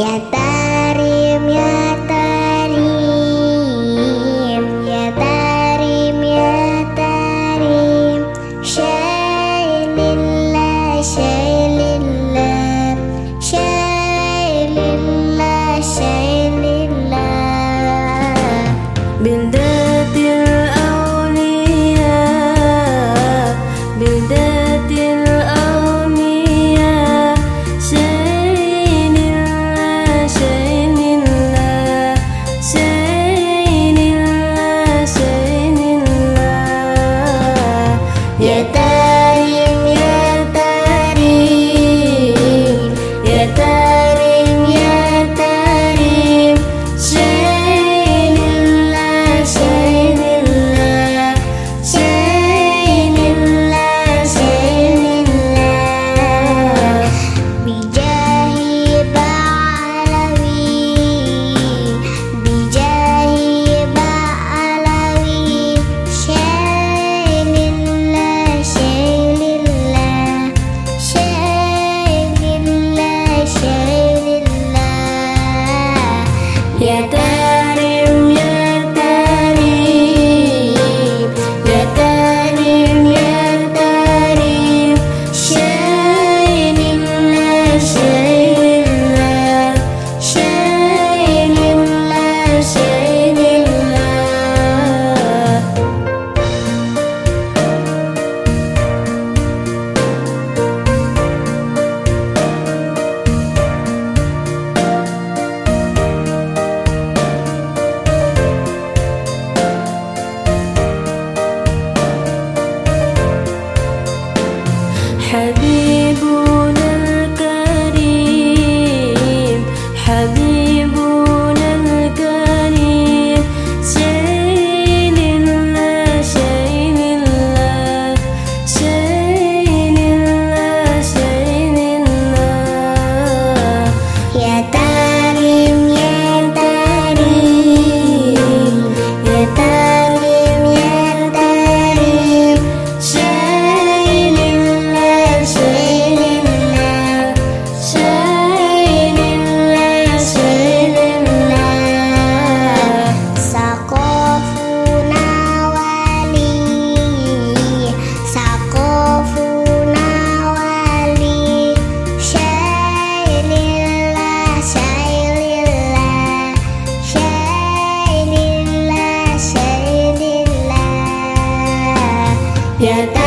Yeah, that. Yeah.